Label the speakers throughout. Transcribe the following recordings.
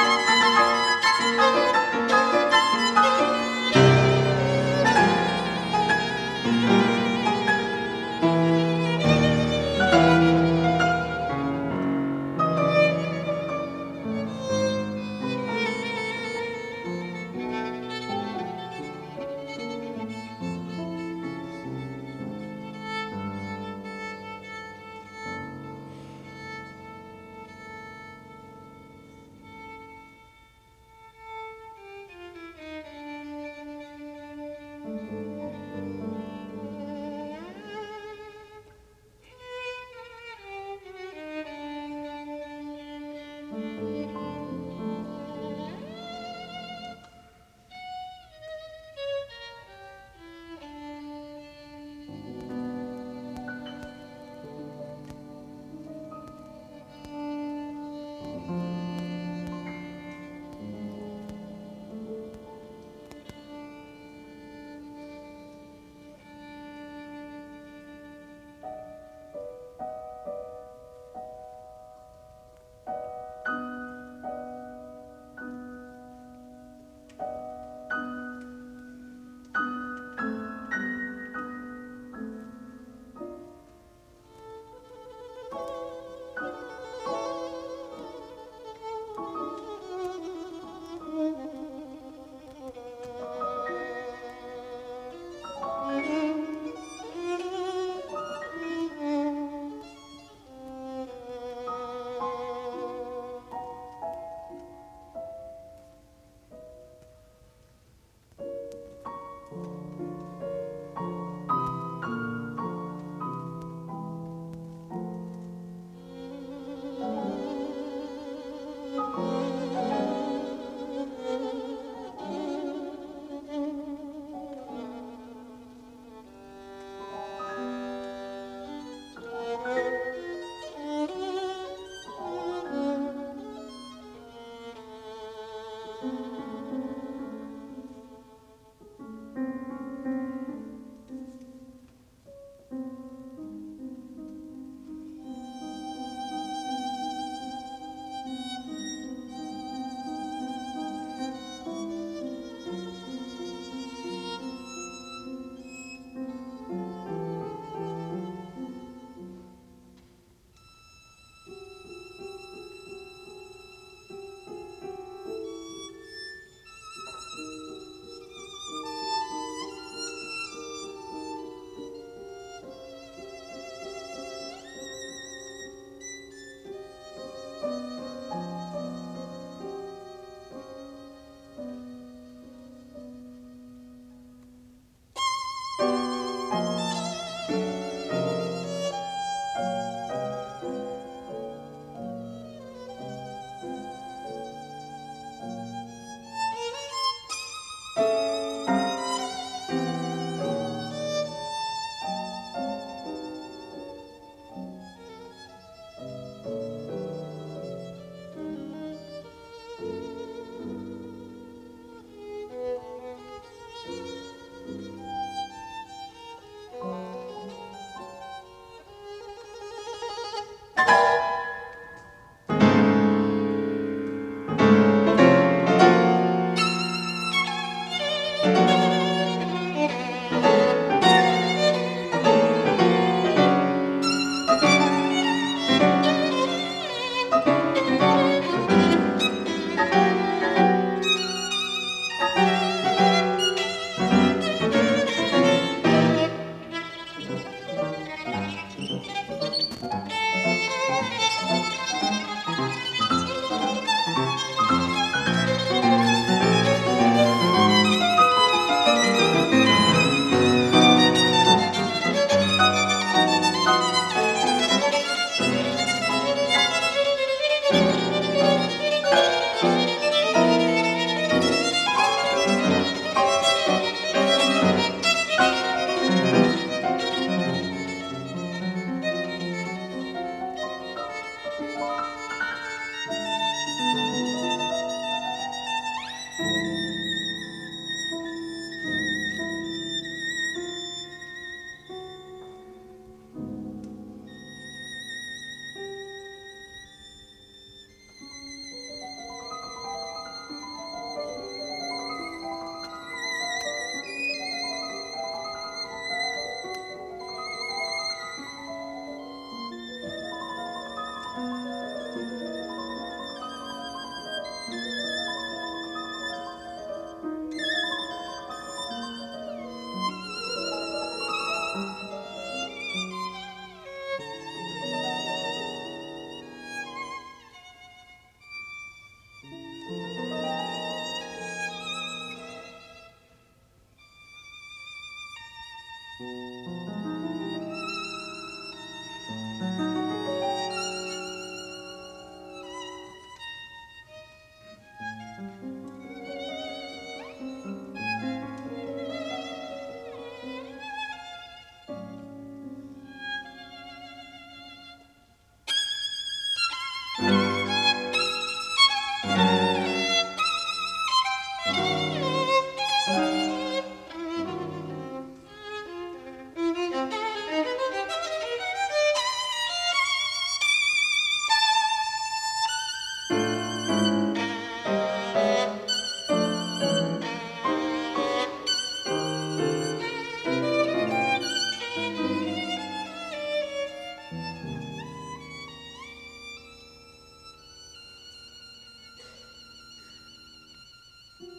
Speaker 1: thank you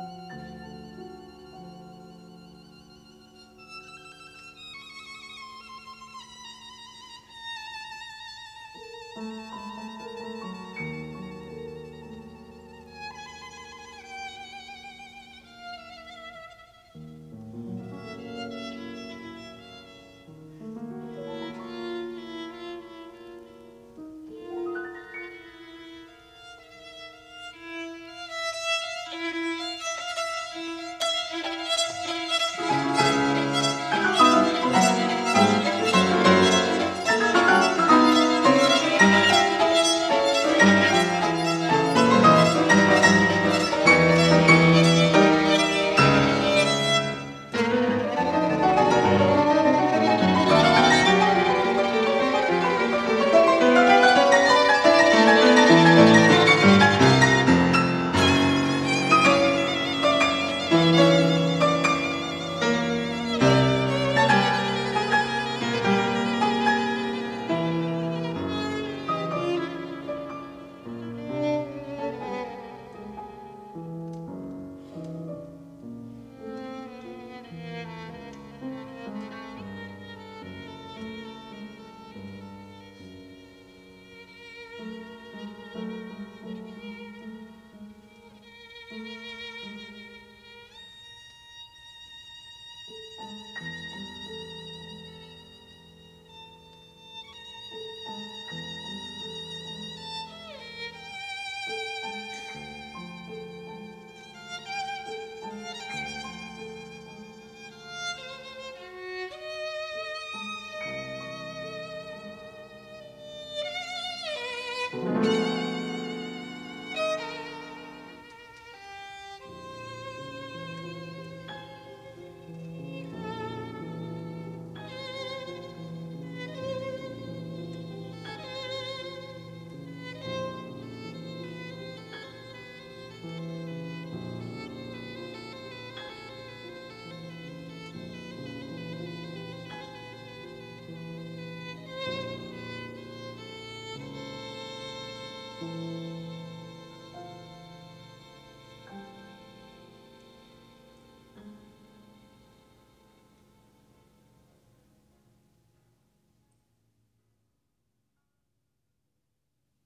Speaker 1: Thank you. you.